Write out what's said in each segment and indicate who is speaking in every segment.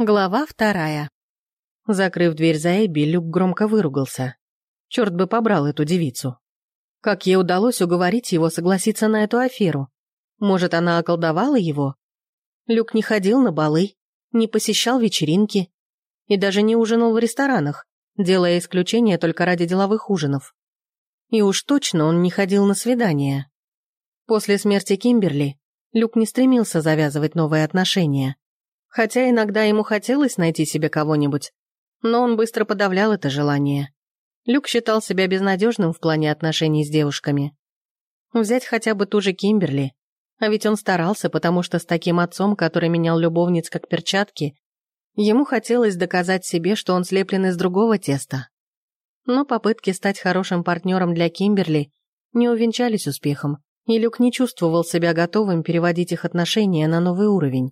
Speaker 1: Глава вторая. Закрыв дверь за Эбби, Люк громко выругался. Черт бы побрал эту девицу. Как ей удалось уговорить его согласиться на эту аферу? Может, она околдовала его? Люк не ходил на балы, не посещал вечеринки и даже не ужинал в ресторанах, делая исключение только ради деловых ужинов. И уж точно он не ходил на свидания. После смерти Кимберли Люк не стремился завязывать новые отношения. Хотя иногда ему хотелось найти себе кого-нибудь, но он быстро подавлял это желание. Люк считал себя безнадежным в плане отношений с девушками. Взять хотя бы ту же Кимберли. А ведь он старался, потому что с таким отцом, который менял любовниц как перчатки, ему хотелось доказать себе, что он слеплен из другого теста. Но попытки стать хорошим партнером для Кимберли не увенчались успехом, и Люк не чувствовал себя готовым переводить их отношения на новый уровень.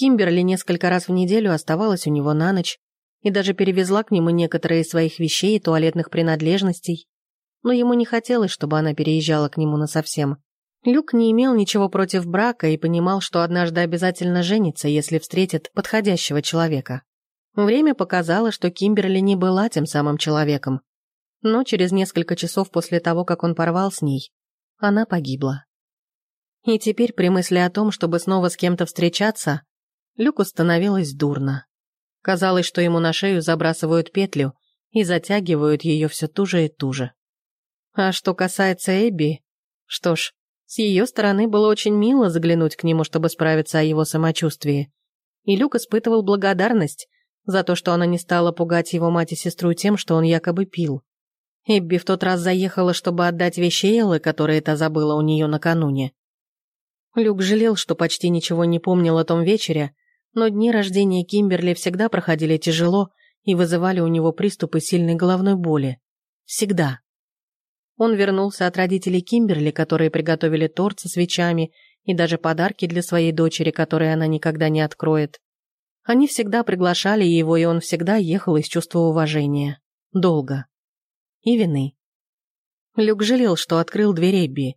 Speaker 1: Кимберли несколько раз в неделю оставалась у него на ночь и даже перевезла к нему некоторые из своих вещей и туалетных принадлежностей, но ему не хотелось, чтобы она переезжала к нему насовсем. Люк не имел ничего против брака и понимал, что однажды обязательно женится, если встретит подходящего человека. Время показало, что Кимберли не была тем самым человеком. Но через несколько часов после того, как он порвал с ней, она погибла. И теперь при мысли о том, чтобы снова с кем-то встречаться, Люку становилось дурно. Казалось, что ему на шею забрасывают петлю и затягивают ее все туже и туже. А что касается Эбби, что ж, с ее стороны было очень мило заглянуть к нему, чтобы справиться о его самочувствии. И Люк испытывал благодарность за то, что она не стала пугать его мать и сестру тем, что он якобы пил. Эбби в тот раз заехала, чтобы отдать вещи Эллы, которые та забыла у нее накануне. Люк жалел, что почти ничего не помнил о том вечере, но дни рождения Кимберли всегда проходили тяжело и вызывали у него приступы сильной головной боли. Всегда. Он вернулся от родителей Кимберли, которые приготовили торт со свечами и даже подарки для своей дочери, которые она никогда не откроет. Они всегда приглашали его, и он всегда ехал из чувства уважения. Долго. И вины. Люк жалел, что открыл дверь Эбби.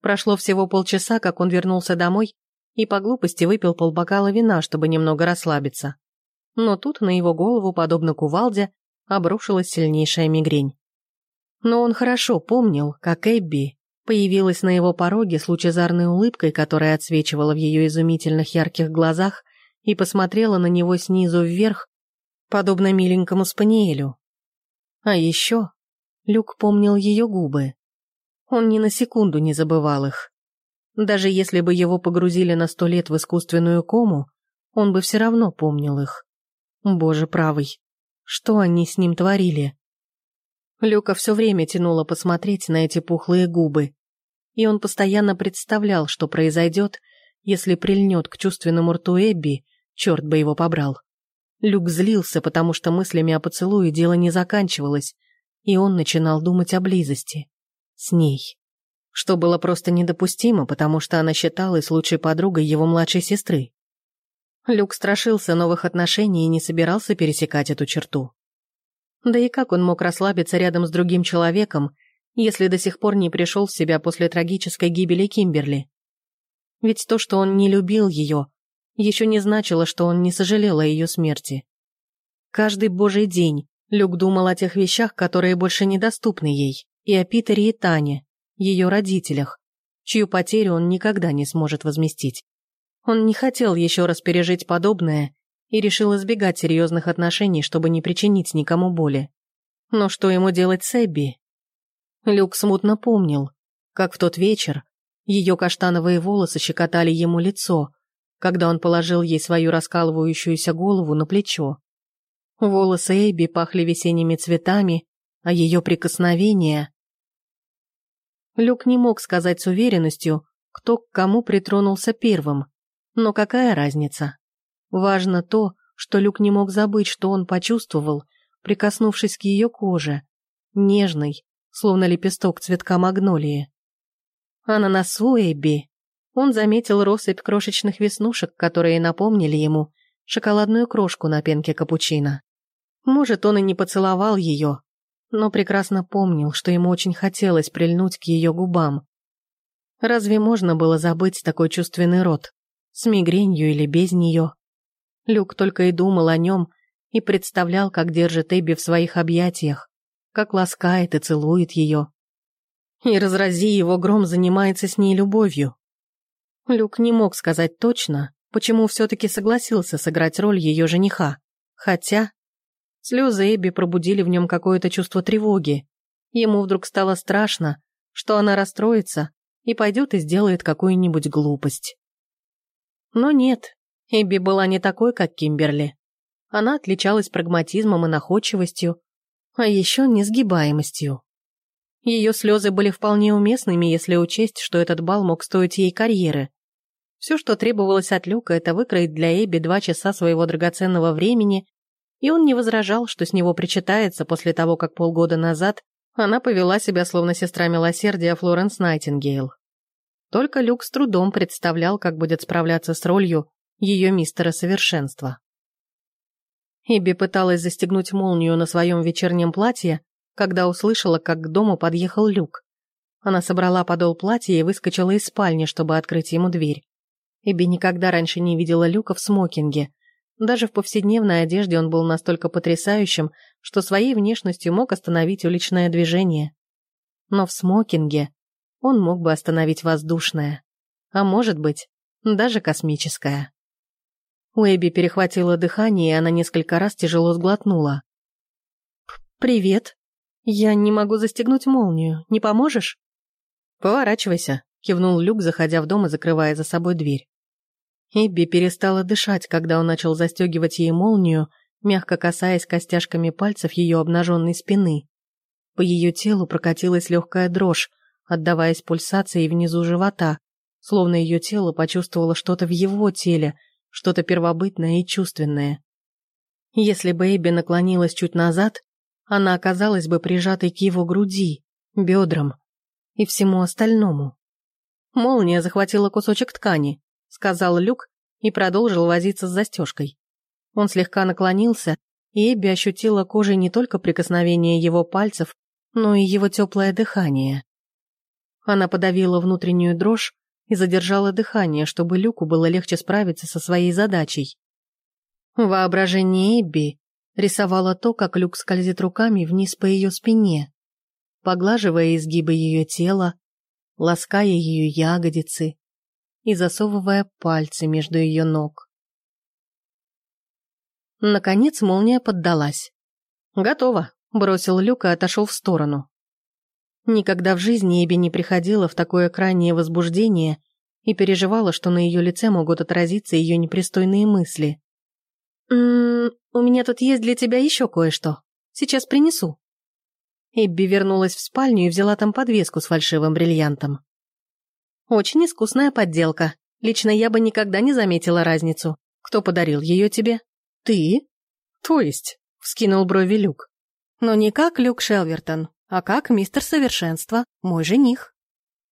Speaker 1: Прошло всего полчаса, как он вернулся домой и по глупости выпил полбокала вина, чтобы немного расслабиться. Но тут на его голову, подобно кувалде, обрушилась сильнейшая мигрень. Но он хорошо помнил, как Эбби появилась на его пороге с лучезарной улыбкой, которая отсвечивала в ее изумительных ярких глазах, и посмотрела на него снизу вверх, подобно миленькому спаниелю. А еще Люк помнил ее губы. Он ни на секунду не забывал их. Даже если бы его погрузили на сто лет в искусственную кому, он бы все равно помнил их. Боже правый, что они с ним творили? Люка все время тянуло посмотреть на эти пухлые губы, и он постоянно представлял, что произойдет, если прильнет к чувственному рту Эбби, черт бы его побрал. Люк злился, потому что мыслями о поцелуе дело не заканчивалось, и он начинал думать о близости. С ней что было просто недопустимо, потому что она считалась лучшей подругой его младшей сестры. Люк страшился новых отношений и не собирался пересекать эту черту. Да и как он мог расслабиться рядом с другим человеком, если до сих пор не пришел в себя после трагической гибели Кимберли? Ведь то, что он не любил ее, еще не значило, что он не сожалел о ее смерти. Каждый божий день Люк думал о тех вещах, которые больше недоступны ей, и о Питере и Тане, ее родителях, чью потерю он никогда не сможет возместить. Он не хотел еще раз пережить подобное и решил избегать серьезных отношений, чтобы не причинить никому боли. Но что ему делать с Эбби? Люк смутно помнил, как в тот вечер ее каштановые волосы щекотали ему лицо, когда он положил ей свою раскалывающуюся голову на плечо. Волосы Эбби пахли весенними цветами, а ее прикосновения Люк не мог сказать с уверенностью, кто к кому притронулся первым. Но какая разница? Важно то, что Люк не мог забыть, что он почувствовал, прикоснувшись к ее коже, нежной, словно лепесток цветка магнолии. А на носу Эбби он заметил россыпь крошечных веснушек, которые напомнили ему шоколадную крошку на пенке капучино. Может, он и не поцеловал ее, но прекрасно помнил, что ему очень хотелось прильнуть к ее губам. Разве можно было забыть такой чувственный рот? С мигренью или без нее? Люк только и думал о нем и представлял, как держит Эбби в своих объятиях, как ласкает и целует ее. И разрази его гром занимается с ней любовью. Люк не мог сказать точно, почему все-таки согласился сыграть роль ее жениха, хотя слезы Эбби пробудили в нем какое-то чувство тревоги. Ему вдруг стало страшно, что она расстроится и пойдет и сделает какую-нибудь глупость. Но нет, Эбби была не такой, как Кимберли. Она отличалась прагматизмом и находчивостью, а еще несгибаемостью. Ее слезы были вполне уместными, если учесть, что этот бал мог стоить ей карьеры. Все, что требовалось от Люка, это выкроить для Эбби два часа своего драгоценного времени, и он не возражал, что с него причитается после того, как полгода назад она повела себя словно сестра милосердия Флоренс Найтингейл. Только Люк с трудом представлял, как будет справляться с ролью ее мистера совершенства. Эбби пыталась застегнуть молнию на своем вечернем платье, когда услышала, как к дому подъехал Люк. Она собрала подол платья и выскочила из спальни, чтобы открыть ему дверь. Эбби никогда раньше не видела Люка в смокинге. Даже в повседневной одежде он был настолько потрясающим, что своей внешностью мог остановить уличное движение. Но в смокинге он мог бы остановить воздушное. А может быть, даже космическое. У Эбби перехватило дыхание, и она несколько раз тяжело сглотнула. «Привет. Я не могу застегнуть молнию. Не поможешь?» «Поворачивайся», — кивнул Люк, заходя в дом и закрывая за собой дверь. Эбби перестала дышать, когда он начал застегивать ей молнию, мягко касаясь костяшками пальцев ее обнаженной спины. По ее телу прокатилась легкая дрожь, отдаваясь пульсации внизу живота, словно ее тело почувствовало что-то в его теле, что-то первобытное и чувственное. Если бы Эбби наклонилась чуть назад, она оказалась бы прижатой к его груди, бедрам и всему остальному. Молния захватила кусочек ткани, сказал Люк и продолжил возиться с застежкой. Он слегка наклонился, и Эбби ощутила кожей не только прикосновение его пальцев, но и его теплое дыхание. Она подавила внутреннюю дрожь и задержала дыхание, чтобы Люку было легче справиться со своей задачей. Воображение Эбби рисовало то, как Люк скользит руками вниз по ее спине, поглаживая изгибы ее тела, лаская ее ягодицы и засовывая пальцы между ее ног. Наконец молния поддалась. «Готово», — бросил Люк и отошел в сторону. Никогда в жизни Эбби не приходила в такое крайнее возбуждение и переживала, что на ее лице могут отразиться ее непристойные мысли. «М -м, «У меня тут есть для тебя еще кое-что. Сейчас принесу». Эбби вернулась в спальню и взяла там подвеску с фальшивым бриллиантом. «Очень искусная подделка. Лично я бы никогда не заметила разницу. Кто подарил ее тебе?» «Ты?» «То есть?» — вскинул брови Люк. «Но не как Люк Шелвертон, а как мистер Совершенство, мой жених.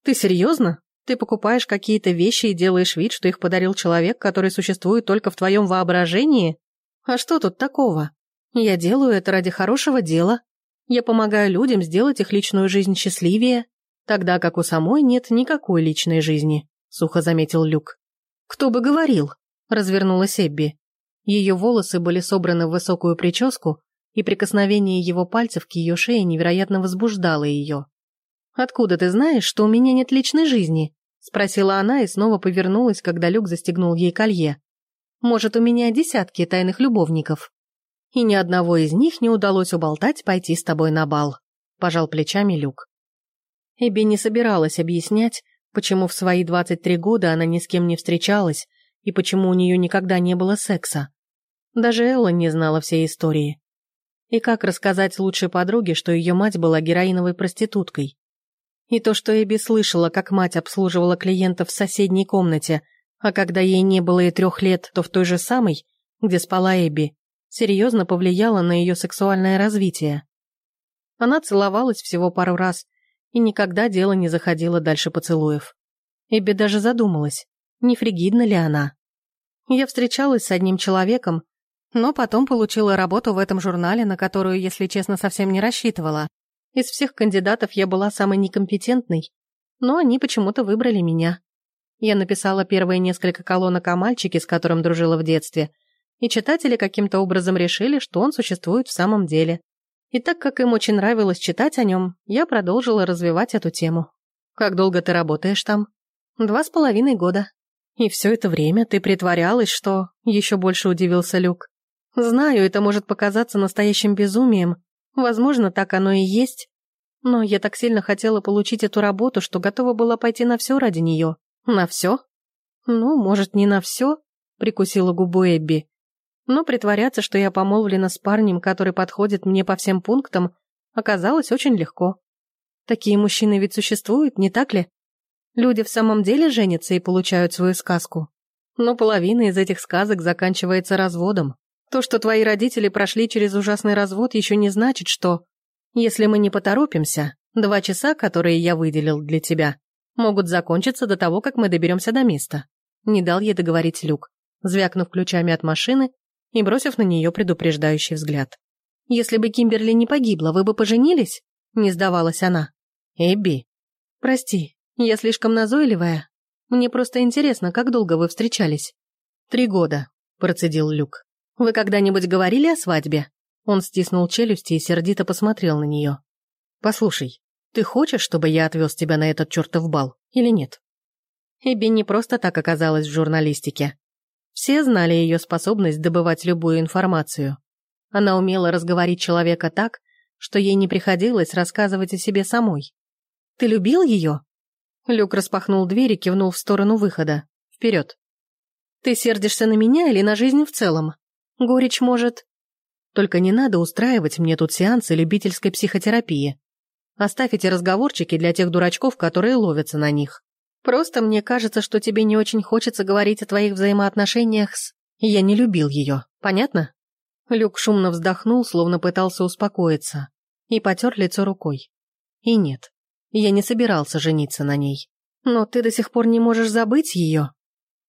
Speaker 1: Ты серьезно? Ты покупаешь какие-то вещи и делаешь вид, что их подарил человек, который существует только в твоем воображении? А что тут такого? Я делаю это ради хорошего дела. Я помогаю людям сделать их личную жизнь счастливее, тогда как у самой нет никакой личной жизни», — сухо заметил Люк. «Кто бы говорил?» — развернулась Эбби. Ее волосы были собраны в высокую прическу, и прикосновение его пальцев к ее шее невероятно возбуждало ее. «Откуда ты знаешь, что у меня нет личной жизни?» — спросила она и снова повернулась, когда Люк застегнул ей колье. «Может, у меня десятки тайных любовников?» «И ни одного из них не удалось уболтать пойти с тобой на бал», — пожал плечами Люк. Эбби не собиралась объяснять, почему в свои 23 года она ни с кем не встречалась и почему у нее никогда не было секса. Даже Элла не знала всей истории. И как рассказать лучшей подруге, что ее мать была героиновой проституткой? И то, что Эбби слышала, как мать обслуживала клиентов в соседней комнате, а когда ей не было и трех лет, то в той же самой, где спала Эбби, серьезно повлияло на ее сексуальное развитие. Она целовалась всего пару раз, и никогда дело не заходило дальше поцелуев. Эбби даже задумалась, не фригидна ли она. Я встречалась с одним человеком, но потом получила работу в этом журнале, на которую, если честно, совсем не рассчитывала. Из всех кандидатов я была самой некомпетентной, но они почему-то выбрали меня. Я написала первые несколько колонок о мальчике, с которым дружила в детстве, и читатели каким-то образом решили, что он существует в самом деле. И так как им очень нравилось читать о нем, я продолжила развивать эту тему. «Как долго ты работаешь там?» «Два с половиной года». «И все это время ты притворялась, что...» Еще больше удивился Люк. «Знаю, это может показаться настоящим безумием. Возможно, так оно и есть. Но я так сильно хотела получить эту работу, что готова была пойти на все ради нее. На все? Ну, может, не на все?» Прикусила губу Эбби. Но притворяться, что я помолвлена с парнем, который подходит мне по всем пунктам, оказалось очень легко. Такие мужчины ведь существуют, не так ли? Люди в самом деле женятся и получают свою сказку. Но половина из этих сказок заканчивается разводом. То, что твои родители прошли через ужасный развод, еще не значит, что... Если мы не поторопимся, два часа, которые я выделил для тебя, могут закончиться до того, как мы доберемся до места. Не дал ей договорить Люк, звякнув ключами от машины и бросив на нее предупреждающий взгляд. «Если бы Кимберли не погибла, вы бы поженились?» Не сдавалась она. «Эбби». «Прости, я слишком назойливая. Мне просто интересно, как долго вы встречались?» «Три года», — процедил Люк. «Вы когда-нибудь говорили о свадьбе?» Он стиснул челюсти и сердито посмотрел на нее. «Послушай, ты хочешь, чтобы я отвез тебя на этот чертов бал, или нет?» Эбби не просто так оказалась в журналистике. Все знали ее способность добывать любую информацию. Она умела разговорить человека так, что ей не приходилось рассказывать о себе самой. «Ты любил ее?» Люк распахнул дверь и кивнул в сторону выхода. «Вперед!» «Ты сердишься на меня или на жизнь в целом? Горечь может...» «Только не надо устраивать мне тут сеансы любительской психотерапии. Оставь эти разговорчики для тех дурачков, которые ловятся на них. Просто мне кажется, что тебе не очень хочется говорить о твоих взаимоотношениях с... Я не любил ее, понятно?» Люк шумно вздохнул, словно пытался успокоиться, и потер лицо рукой. «И нет, я не собирался жениться на ней. Но ты до сих пор не можешь забыть ее?»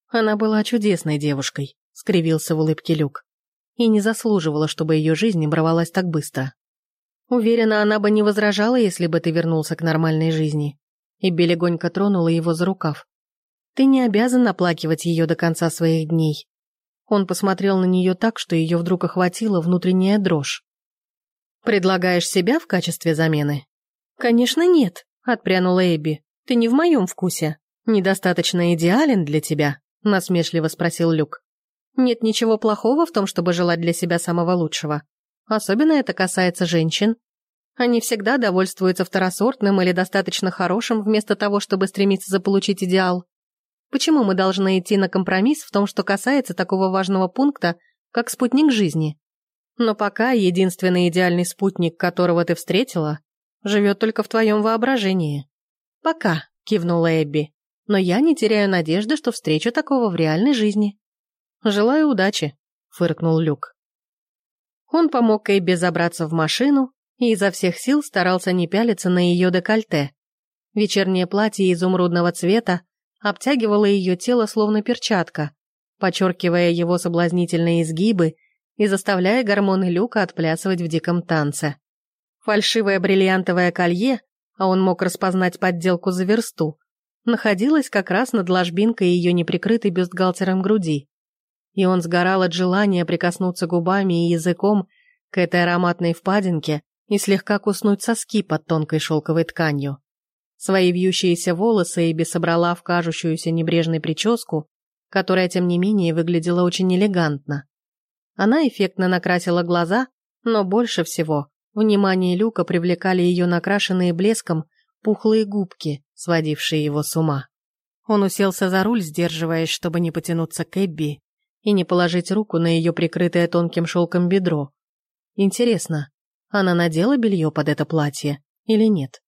Speaker 1: «Она была чудесной девушкой», — скривился в улыбке Люк. «И не заслуживала, чтобы ее жизнь оборвалась так быстро. Уверена, она бы не возражала, если бы ты вернулся к нормальной жизни и легонько тронула его за рукав. «Ты не обязан оплакивать ее до конца своих дней». Он посмотрел на нее так, что ее вдруг охватила внутренняя дрожь. «Предлагаешь себя в качестве замены?» «Конечно нет», — отпрянула Эбби. «Ты не в моем вкусе. Недостаточно идеален для тебя?» — насмешливо спросил Люк. «Нет ничего плохого в том, чтобы желать для себя самого лучшего. Особенно это касается женщин. Они всегда довольствуются второсортным или достаточно хорошим, вместо того, чтобы стремиться заполучить идеал. Почему мы должны идти на компромисс в том, что касается такого важного пункта, как спутник жизни? Но пока единственный идеальный спутник, которого ты встретила, живет только в твоем воображении. Пока, кивнула Эбби, но я не теряю надежды, что встречу такого в реальной жизни. Желаю удачи, фыркнул Люк. Он помог Эбби забраться в машину, и изо всех сил старался не пялиться на ее декольте. Вечернее платье изумрудного цвета обтягивало ее тело словно перчатка, подчеркивая его соблазнительные изгибы и заставляя гормоны Люка отплясывать в диком танце. Фальшивое бриллиантовое колье, а он мог распознать подделку за версту, находилось как раз над ложбинкой ее неприкрытой бюстгальтером груди. И он сгорал от желания прикоснуться губами и языком к этой ароматной впадинке, и слегка куснуть соски под тонкой шелковой тканью. Свои вьющиеся волосы Эбби собрала в кажущуюся небрежной прическу, которая, тем не менее, выглядела очень элегантно. Она эффектно накрасила глаза, но больше всего внимание Люка привлекали ее накрашенные блеском пухлые губки, сводившие его с ума. Он уселся за руль, сдерживаясь, чтобы не потянуться к Эбби и не положить руку на ее прикрытое тонким шелком бедро. Интересно, она надела белье под это платье или нет?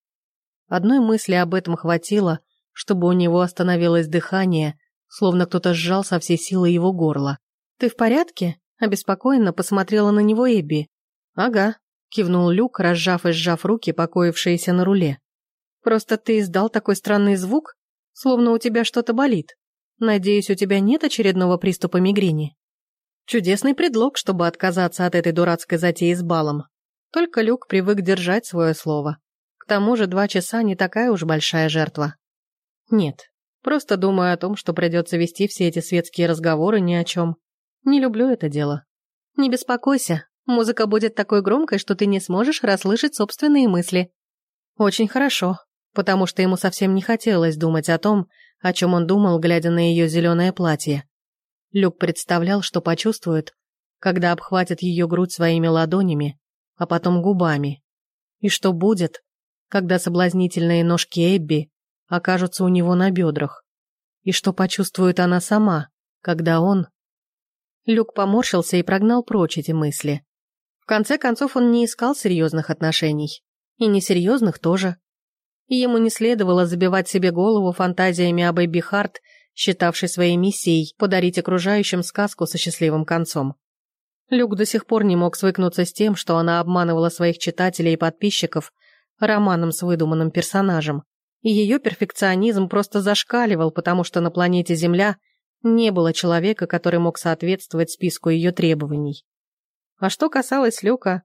Speaker 1: Одной мысли об этом хватило, чтобы у него остановилось дыхание, словно кто-то сжал со всей силы его горло. «Ты в порядке?» – обеспокоенно посмотрела на него Эбби. «Ага», – кивнул Люк, разжав и сжав руки, покоившиеся на руле. «Просто ты издал такой странный звук, словно у тебя что-то болит. Надеюсь, у тебя нет очередного приступа мигрени?» Чудесный предлог, чтобы отказаться от этой дурацкой затеи с балом. Только Люк привык держать свое слово. К тому же два часа не такая уж большая жертва. Нет, просто думаю о том, что придется вести все эти светские разговоры ни о чем. Не люблю это дело. Не беспокойся, музыка будет такой громкой, что ты не сможешь расслышать собственные мысли. Очень хорошо, потому что ему совсем не хотелось думать о том, о чем он думал, глядя на ее зеленое платье. Люк представлял, что почувствует, когда обхватит ее грудь своими ладонями, а потом губами. И что будет, когда соблазнительные ножки Эбби окажутся у него на бедрах. И что почувствует она сама, когда он... Люк поморщился и прогнал прочь эти мысли. В конце концов, он не искал серьезных отношений. И несерьезных тоже и ему не следовало забивать себе голову фантазиями об Эбби Харт, считавшей своей миссией подарить окружающим сказку со счастливым концом. Люк до сих пор не мог свыкнуться с тем, что она обманывала своих читателей и подписчиков романом с выдуманным персонажем. И ее перфекционизм просто зашкаливал, потому что на планете Земля не было человека, который мог соответствовать списку ее требований. А что касалось Люка,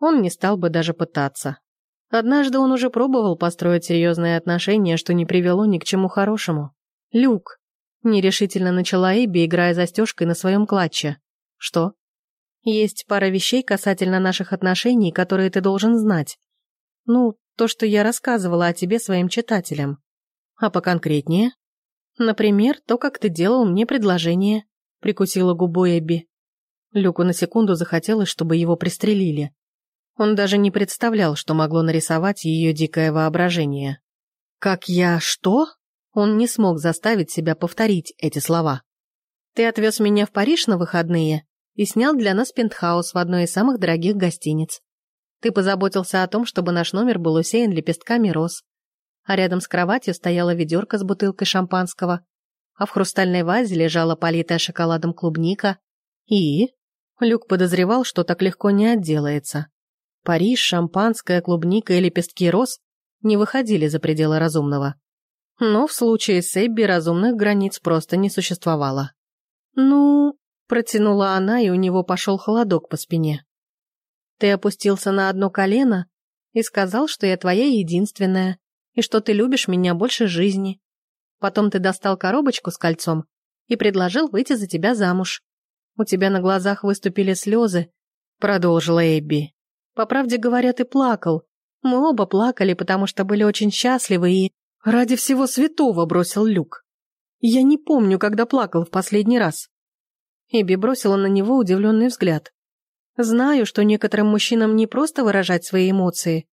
Speaker 1: он не стал бы даже пытаться. Однажды он уже пробовал построить серьезные отношения, что не привело ни к чему хорошему. «Люк», — нерешительно начала Эбби, играя застежкой на своем клатче. «Что?» «Есть пара вещей касательно наших отношений, которые ты должен знать. Ну, то, что я рассказывала о тебе своим читателям. А поконкретнее?» «Например, то, как ты делал мне предложение», — прикусила губу Эбби. Люку на секунду захотелось, чтобы его пристрелили. Он даже не представлял, что могло нарисовать ее дикое воображение. «Как я что?» Он не смог заставить себя повторить эти слова. «Ты отвез меня в Париж на выходные и снял для нас пентхаус в одной из самых дорогих гостиниц. Ты позаботился о том, чтобы наш номер был усеян лепестками роз, а рядом с кроватью стояла ведерко с бутылкой шампанского, а в хрустальной вазе лежала политая шоколадом клубника. И... Люк подозревал, что так легко не отделается. Париж, шампанское, клубника и лепестки роз не выходили за пределы разумного. Но в случае с Эбби разумных границ просто не существовало. «Ну...» — протянула она, и у него пошел холодок по спине. «Ты опустился на одно колено и сказал, что я твоя единственная, и что ты любишь меня больше жизни. Потом ты достал коробочку с кольцом и предложил выйти за тебя замуж. У тебя на глазах выступили слезы», — продолжила Эбби. По правде говоря, ты плакал. Мы оба плакали, потому что были очень счастливы и... Ради всего святого бросил Люк. Я не помню, когда плакал в последний раз. Эбби бросила на него удивленный взгляд. Знаю, что некоторым мужчинам не просто выражать свои эмоции,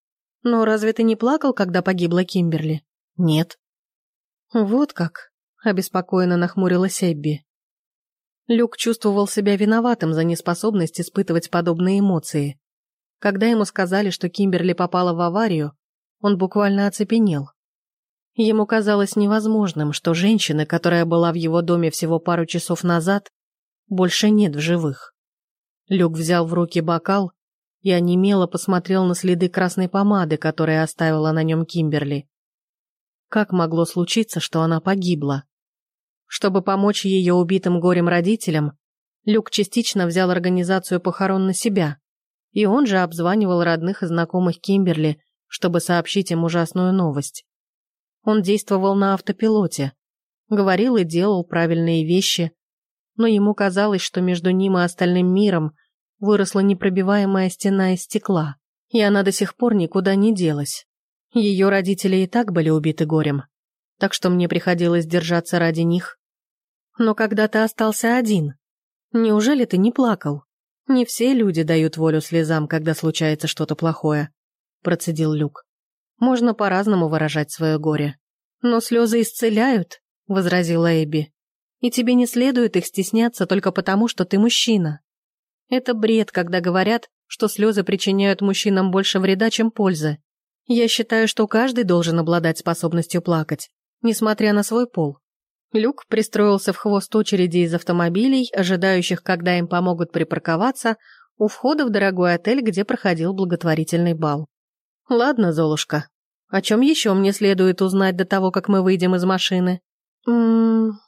Speaker 1: но разве ты не плакал, когда погибла Кимберли? Нет. Вот как, обеспокоенно нахмурилась Эбби. Люк чувствовал себя виноватым за неспособность испытывать подобные эмоции. Когда ему сказали, что Кимберли попала в аварию, он буквально оцепенел. Ему казалось невозможным, что женщины, которая была в его доме всего пару часов назад, больше нет в живых. Люк взял в руки бокал и онемело посмотрел на следы красной помады, которые оставила на нем Кимберли. Как могло случиться, что она погибла? Чтобы помочь ее убитым горем родителям, Люк частично взял организацию похорон на себя и он же обзванивал родных и знакомых Кимберли, чтобы сообщить им ужасную новость. Он действовал на автопилоте, говорил и делал правильные вещи, но ему казалось, что между ним и остальным миром выросла непробиваемая стена из стекла, и она до сих пор никуда не делась. Ее родители и так были убиты горем, так что мне приходилось держаться ради них. Но когда ты остался один, неужели ты не плакал? «Не все люди дают волю слезам, когда случается что-то плохое», — процедил Люк. «Можно по-разному выражать свое горе». «Но слезы исцеляют», — возразила Эбби. «И тебе не следует их стесняться только потому, что ты мужчина. Это бред, когда говорят, что слезы причиняют мужчинам больше вреда, чем пользы. Я считаю, что каждый должен обладать способностью плакать, несмотря на свой пол. Люк пристроился в хвост очереди из автомобилей, ожидающих, когда им помогут припарковаться, у входа в дорогой отель, где проходил благотворительный бал. «Ладно, Золушка, о чем еще мне следует узнать до того, как мы выйдем из машины?» «Ммм...»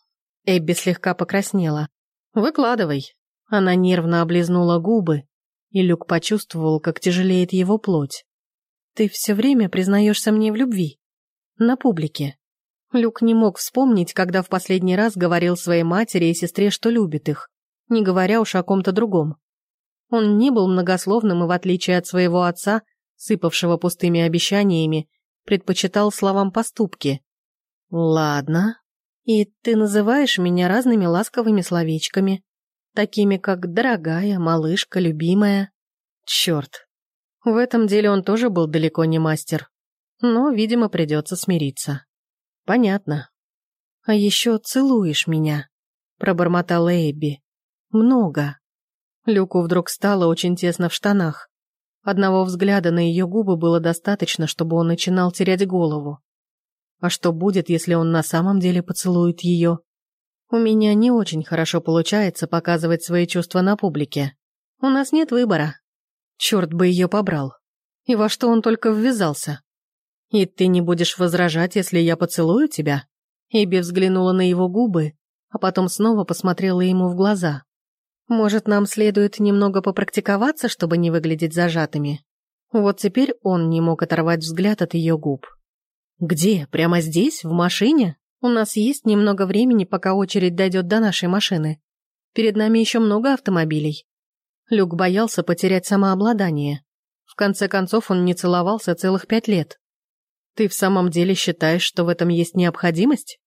Speaker 1: Эбби слегка покраснела. «Выкладывай». Она нервно облизнула губы, и Люк почувствовал, как тяжелеет его плоть. «Ты все время признаешься мне в любви. На публике. Люк не мог вспомнить, когда в последний раз говорил своей матери и сестре, что любит их. не говоря уж о ком-то другом. Он не был многословным и, в отличие от своего отца, сыпавшего пустыми обещаниями, предпочитал словам поступки. «Ладно. И ты называешь меня разными ласковыми словечками, такими как «дорогая», «малышка», «любимая». Черт. В этом деле он тоже был далеко не мастер. Но, видимо, придется смириться. Понятно. А еще целуешь меня, пробормотала Эбби. Много. Люку вдруг стало очень тесно в штанах. Одного взгляда на ее губы было достаточно, чтобы он начинал терять голову. А что будет, если он на самом деле поцелует ее? У меня не очень хорошо получается показывать свои чувства на публике. У нас нет выбора. Черт бы ее побрал. И во что он только ввязался. И ты не будешь возражать, если я поцелую тебя? Эбби взглянула на его губы, а потом снова посмотрела ему в глаза. Может, нам следует немного попрактиковаться, чтобы не выглядеть зажатыми? Вот теперь он не мог оторвать взгляд от ее губ. «Где? Прямо здесь? В машине? У нас есть немного времени, пока очередь дойдет до нашей машины. Перед нами еще много автомобилей». Люк боялся потерять самообладание. В конце концов, он не целовался целых пять лет. «Ты в самом деле считаешь, что в этом есть необходимость?»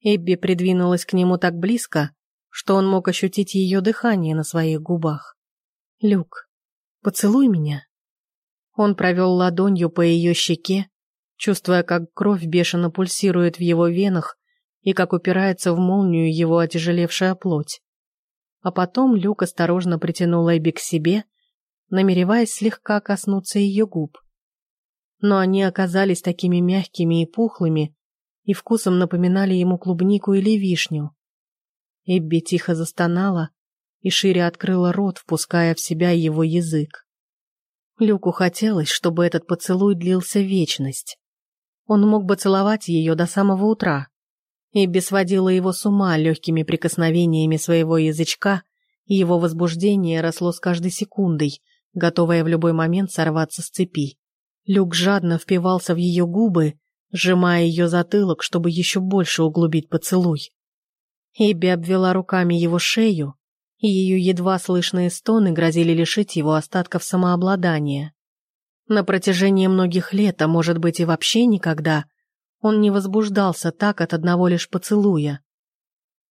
Speaker 1: Эбби придвинулась к нему так близко, что он мог ощутить ее дыхание на своих губах. «Люк, поцелуй меня». Он провел ладонью по ее щеке, чувствуя, как кровь бешено пульсирует в его венах и как упирается в молнию его отяжелевшая плоть. А потом Люк осторожно притянул Эбби к себе, намереваясь слегка коснуться ее губ. Но они оказались такими мягкими и пухлыми, и вкусом напоминали ему клубнику или вишню. Эбби тихо застонала и шире открыла рот, впуская в себя его язык. Люку хотелось, чтобы этот поцелуй длился вечность. Он мог бы целовать ее до самого утра. Эбби сводила его с ума легкими прикосновениями своего язычка, и его возбуждение росло с каждой секундой, готовое в любой момент сорваться с цепи. Люк жадно впивался в ее губы, сжимая ее затылок, чтобы еще больше углубить поцелуй. Эбби обвела руками его шею, и ее едва слышные стоны грозили лишить его остатков самообладания. На протяжении многих лет, а может быть и вообще никогда, он не возбуждался так от одного лишь поцелуя.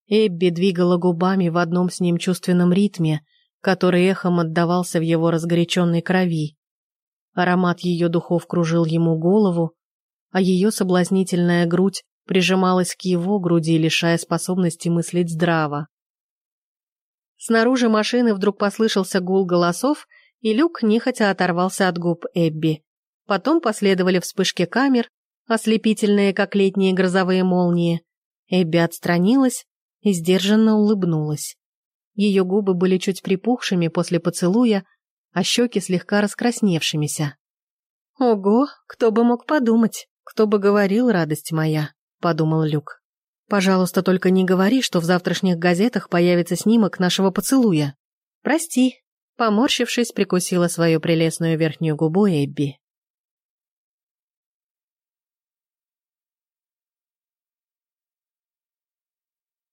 Speaker 1: Эбби двигала губами в одном с ним чувственном ритме, который эхом отдавался в его разгоряченной крови. Аромат ее духов кружил ему голову, а ее соблазнительная грудь прижималась к его груди, лишая способности мыслить здраво. Снаружи машины вдруг послышался гул голосов, и Люк нехотя оторвался от губ Эбби. Потом последовали вспышки камер, ослепительные, как летние грозовые молнии. Эбби отстранилась и сдержанно улыбнулась. Ее губы были чуть припухшими после поцелуя, а щеки слегка раскрасневшимися. «Ого, кто бы мог подумать, кто бы говорил, радость моя», — подумал Люк. «Пожалуйста, только не говори, что в завтрашних газетах появится снимок нашего поцелуя. Прости, Поморщившись, прикусила свою прелестную верхнюю губу Эбби.